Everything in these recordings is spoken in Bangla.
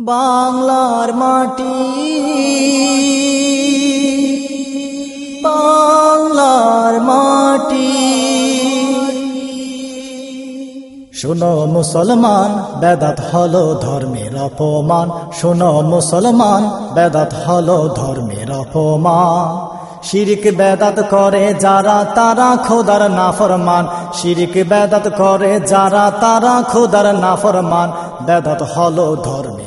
বাংলার মাটি। বাংলার মাটি। শোনো মুসলমান, বেদাত হলো ধর্মের অপমান। শোনো মুসলমান, বেদাত হলো ধর্মের অপমান। শিরিক বেদাত করে যারা, তারা খোদার নাফরমান। শিরিক বেদাত করে যারা, তারা খোদার নাফরমান। বেদাত হলো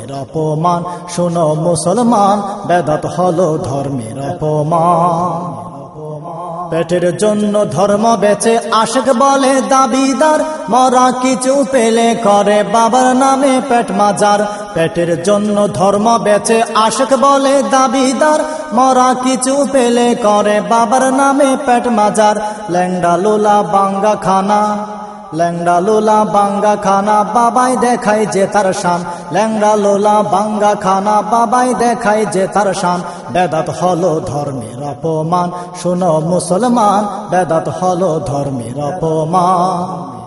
ধর্মের অপমান। শোনো মুসলমান, বেদাত হলো ধর্মের অপমান। পেটের জন্য ধর্ম বেচে আশেক বলে দাবিদার। মরা কিছু পেলে করে বাবার নামে পেট মাজার। পেটের জন্য ধর্ম বেচে আশেক বলে দাবিদার। মরা কিছু পেলে করে বাবার নামে পেট মাজার। ল্যাংডা লোলা বাঙ্গা খানা ল্যাংড়া লোলা বাঙ্গা খানা বাবাই দেখাই যে তার শান। ল্যাংড়া লোলা বাঙ্গা খানা বাবাই দেখাই যে তার শান। বেদাত হলো ধর্মের অপমান, শোনো মুসলমান, বেদাত হলো ধর্মের অপমান।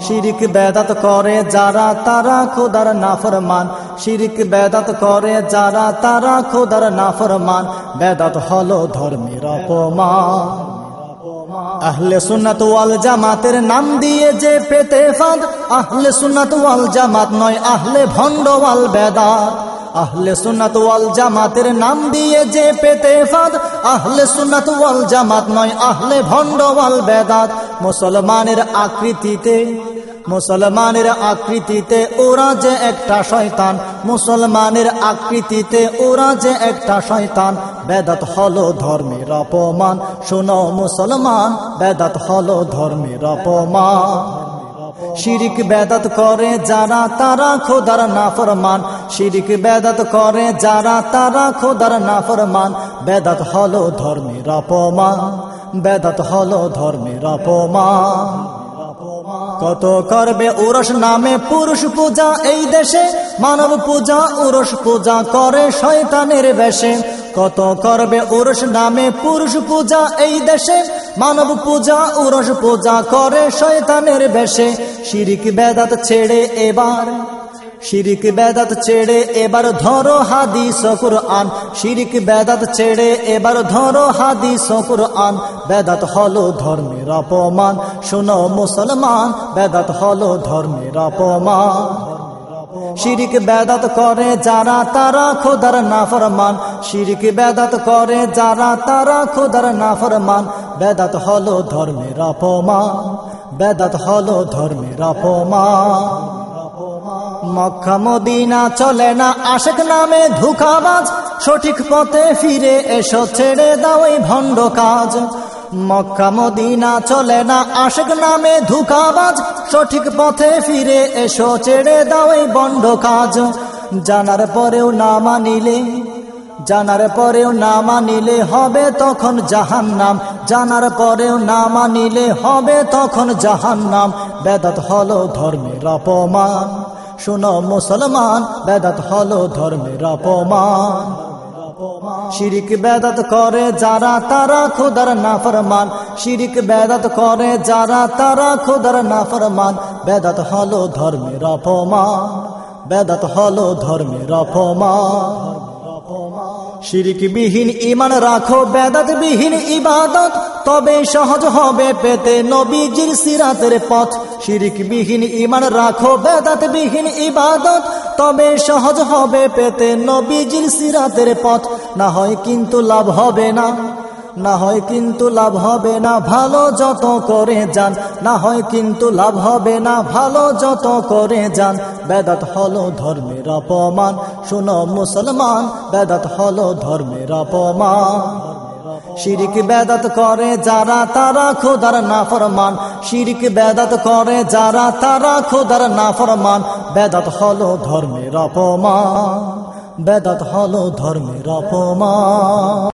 শিরিক বেদাত করে যারা, তারা খোদার নাফরমান। শিরিক বেদাত করে যারা, তারা খোদার নাফরমান। বেদাত হলো ধর্মের অপমান। আহলে সুন্নাত ওয়াল জামাতের নাম দিয়ে যে পেতে ফাঁদ, আহলে সুন্নাত ওয়াল জামাত নয়, আহলে ভণ্ড ওয়াল আহলে সুন্নাত ওয়াল জামাতের নাম দিয়ে যে পেতে ফাঁদ, আহলে সুন্নাত ওয়াল জামাত নয়, আহলে ভণ্ড ওয়াল বেদাত। মুসলমানের আকৃতিতে মুসলমানের আকৃতিতে ওরা যে একটা শয়তান, মুসলমানের আকৃতিতে ওরা যে একটা শয়তান, বেদাত হলো ধর্মের অপমান। শোনো মুসলমান, বেদাত হলো ধর্মের অপমান। শিরিক বেদাত করে যারা, তারা খোদার নাফরমান। শিরিক বেদাত করে যারা, তারা খোদার নাফরমান। বেদাত হলো ধর্মের অপমান। বেদাত হলো ধর্মের অপমান। কত করবে উরস নামে পুরুষ পূজা এই দেশে? মানব পূজা, উরস পূজা করে শয়তানের বেশে। কত করবে উরস নামে পুরুষ পূজা এই দেশে? মানব পূজা, উরস পূজা করে শয়তানের বেশে। শিরিক বেদাত ছেড়ে এবার শিরিক বেদাত ছেড়ে এবার ধরো হাদি শকুর আন শিরিক বেদাত ছেড়ে এবার ধরো হাদি শকুর আন বেদাত হলো ধর্মের অপমান। শোনো মুসলমান, বেদাত হলো ধর্মের অপমান। শিরিক বেদাত করে যারা, তারা খোদার নাফরমান। শিরিক বেদাত করে যারা, তারা খোদার নাফরমান। বেদাত হলো ধর্মের অপমান। বেদাত হলো ধর্মের অপমান। মক্কা মদিনা চলে না, আশেক নামে ধুকাবাজ। সঠিক পথে ফিরে এসো, ছেড়ে দাও এই ভণ্ড কাজ। মক্কা মদিনা চলে না, আশেক নামে ধুকাবাজ। সঠিক পথে ফিরে এসো, ছেড়ে দাও এই বন্ড কাজ। জানার পরেও না মানিলে, জানার পরেও না মানিলে হবে তখন জাহান নাম জানার পরেও না মানিলে হবে তখন জাহান নাম বেদাত হলো ধর্মের অপমান। শোনো মুসলমান, বেদাত হলো ধর্মের অপমান। শিরিক বেদাত করে যারা, তারা খুদার নাফরমান। শিরিক বেদাত করে যারা, তারা খুদার নাফরমান। বেদাত হলো ধর্মের অপমান। বেদাত হলো ধর্মের অপমান। শিরিক বিহীন ইমান রাখো বেদাত বিহীন ইবাদত। তবে সহজ হবে পেতে নবীজির সিরাতের পথ। শিরিক বিহীন ইমান রাখো বেদাত বিহীন ইবাদত। তবে সহজ হবে পেতে নবীজির সিরাতের পথ। না হয় কিন্তু লাভ হবে না না হয় কিন্তু লাভ হবে না, ভালো যত করে যান। না হয় কিন্তু লাভ হবে না, ভালো যত করে যান। বেদাত হলো ধর্মের অপমান, শুনো মুসলমান, বেদাত হলো ধর্মের অপমান। শিরিক বেদাত করে যারা, তারা খোদার নাফরমান। শিরিক বেদাত করে যারা, তারা খোদার নাফরমান। বেদাত হলো ধর্মের অপমান। বেদাত হলো ধর্মের অপমান।